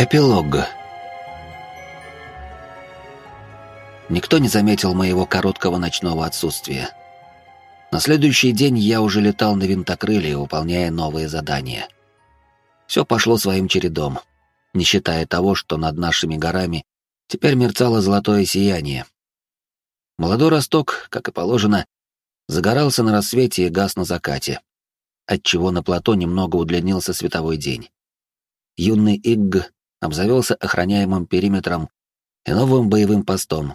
Эпилог. Никто не заметил моего короткого ночного отсутствия. На следующий день я уже летал на винтокрыле, выполняя новые задания. Все пошло своим чередом, не считая того, что над нашими горами теперь мерцало золотое сияние. Молодой росток, как и положено, загорался на рассвете и гас на закате, отчего на плато немного удлинился световой день. Юный Игг обзавелся охраняемым периметром и новым боевым постом,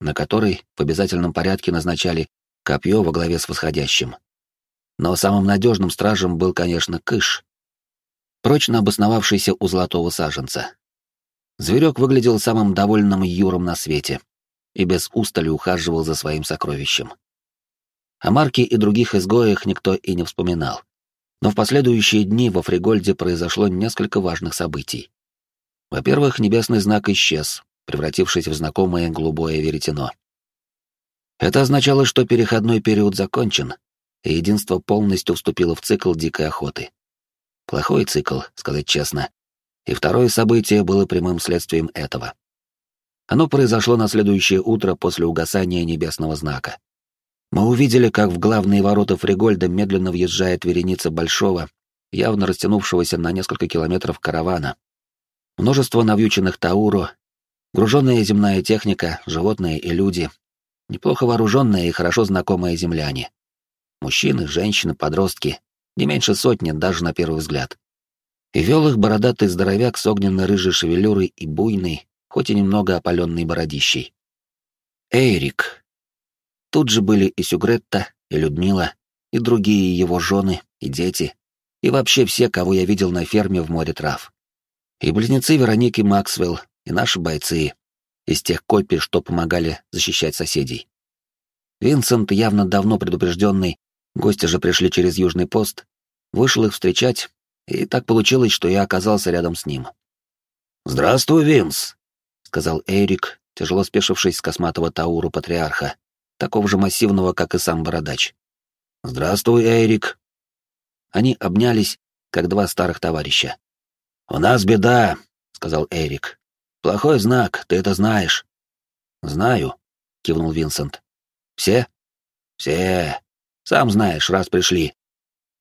на который в обязательном порядке назначали копье во главе с восходящим. Но самым надежным стражем был, конечно, Кыш, прочно обосновавшийся у золотого саженца. Зверек выглядел самым довольным юром на свете и без устали ухаживал за своим сокровищем. О Марке и других изгоях никто и не вспоминал. Но в последующие дни во Фригольде произошло несколько важных событий. Во-первых, небесный знак исчез, превратившись в знакомое голубое веретено. Это означало, что переходной период закончен, и единство полностью вступило в цикл дикой охоты. Плохой цикл, сказать честно. И второе событие было прямым следствием этого. Оно произошло на следующее утро после угасания небесного знака. Мы увидели, как в главные ворота Фригольда медленно въезжает вереница большого, явно растянувшегося на несколько километров каравана, Множество навьюченных Тауру, груженная земная техника, животные и люди, неплохо вооруженные и хорошо знакомые земляне. Мужчины, женщины, подростки, не меньше сотни даже на первый взгляд. И вел их бородатый здоровяк с огненно-рыжей шевелюрой и буйной, хоть и немного опаленной бородищей. Эрик. Тут же были и Сюгретта, и Людмила, и другие его жены, и дети, и вообще все, кого я видел на ферме в море трав. И близнецы Вероники Максвелл, и наши бойцы, из тех копий, что помогали защищать соседей. Винсент, явно давно предупрежденный, гости же пришли через Южный пост, вышел их встречать, и так получилось, что я оказался рядом с ним. «Здравствуй, Винс», — сказал Эрик, тяжело спешившись с косматого Тауру Патриарха, такого же массивного, как и сам Бородач. «Здравствуй, Эрик». Они обнялись, как два старых товарища. «У нас беда», — сказал Эрик. «Плохой знак, ты это знаешь». «Знаю», — кивнул Винсент. «Все?» «Все. Сам знаешь, раз пришли.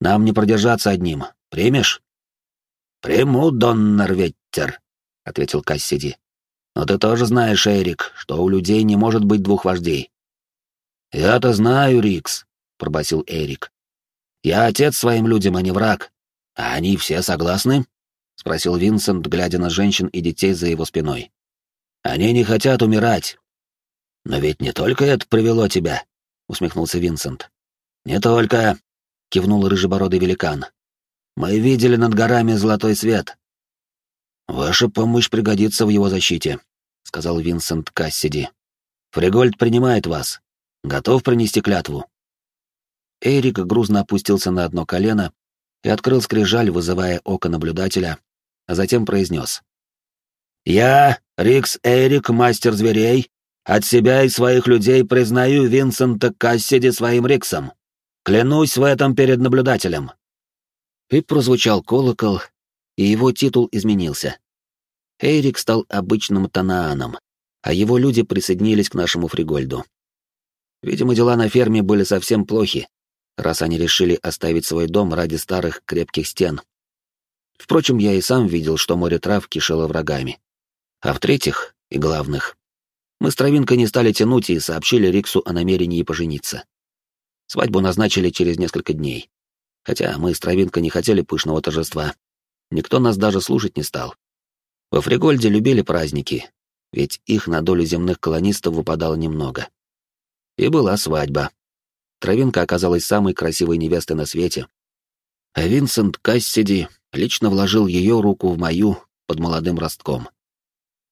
Нам не продержаться одним. Примешь?» «Приму, Доннер Веттер», — ответил Кассиди. «Но ты тоже знаешь, Эрик, что у людей не может быть двух вождей». «Я-то знаю, Рикс», — пробасил Эрик. «Я отец своим людям, а не враг. А они все согласны?» — спросил Винсент, глядя на женщин и детей за его спиной. «Они не хотят умирать». «Но ведь не только это привело тебя», — усмехнулся Винсент. «Не только», — кивнул рыжебородый великан. «Мы видели над горами золотой свет». «Ваша помощь пригодится в его защите», — сказал Винсент Кассиди. «Фригольд принимает вас. Готов принести клятву?» Эрик грузно опустился на одно колено и открыл скрижаль, вызывая око наблюдателя, а затем произнес. «Я, Рикс Эрик, мастер зверей, от себя и своих людей признаю Винсента Кассиди своим Риксом. Клянусь в этом перед наблюдателем». И прозвучал колокол, и его титул изменился. Эрик стал обычным Танааном, а его люди присоединились к нашему Фригольду. Видимо, дела на ферме были совсем плохи, раз они решили оставить свой дом ради старых крепких стен, Впрочем, я и сам видел, что море трав кишело врагами. А в-третьих, и главных, мы с Травинкой не стали тянуть и сообщили Риксу о намерении пожениться. Свадьбу назначили через несколько дней. Хотя мы с Травинкой не хотели пышного торжества. Никто нас даже слушать не стал. Во Фригольде любили праздники, ведь их на долю земных колонистов выпадало немного. И была свадьба. Травинка оказалась самой красивой невестой на свете. А Винсент Кассиди лично вложил ее руку в мою под молодым ростком.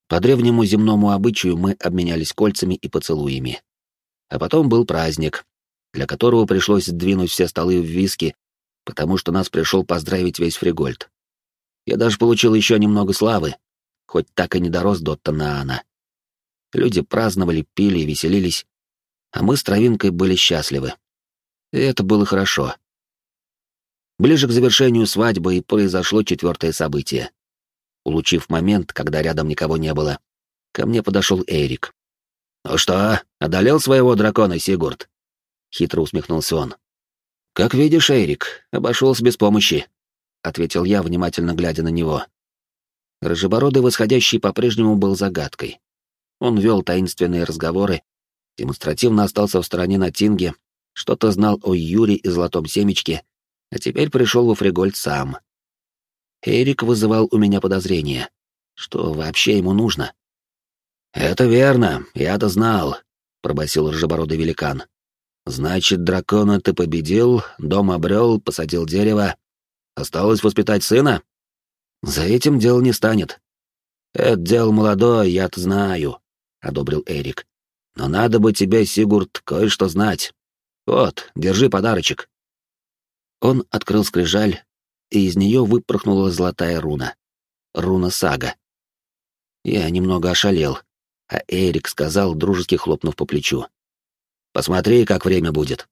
По древнему земному обычаю мы обменялись кольцами и поцелуями. А потом был праздник, для которого пришлось сдвинуть все столы в виски, потому что нас пришел поздравить весь Фригольд. Я даже получил еще немного славы, хоть так и не дорос до Танаана. Люди праздновали, пили и веселились, а мы с Травинкой были счастливы. И это было хорошо. Ближе к завершению свадьбы и произошло четвертое событие. Улучив момент, когда рядом никого не было, ко мне подошел Эрик. «Ну что, одолел своего дракона, Сигурд?» Хитро усмехнулся он. «Как видишь, Эрик, обошелся без помощи», — ответил я, внимательно глядя на него. Рыжебородый восходящий по-прежнему был загадкой. Он вел таинственные разговоры, демонстративно остался в стороне на Тинге, что-то знал о Юре и Золотом Семечке, а теперь пришел во Фригольд сам. Эрик вызывал у меня подозрения. Что вообще ему нужно? «Это верно, я-то знал», — пробасил рыжебородый великан. «Значит, дракона ты победил, дом обрел, посадил дерево. Осталось воспитать сына?» «За этим дело не станет». «Это дело молодое, я-то знаю», — одобрил Эрик. «Но надо бы тебе, Сигурд, кое-что знать. Вот, держи подарочек». Он открыл скрижаль, и из нее выпорхнула золотая руна. Руна Сага. Я немного ошалел, а Эрик сказал, дружески хлопнув по плечу. «Посмотри, как время будет».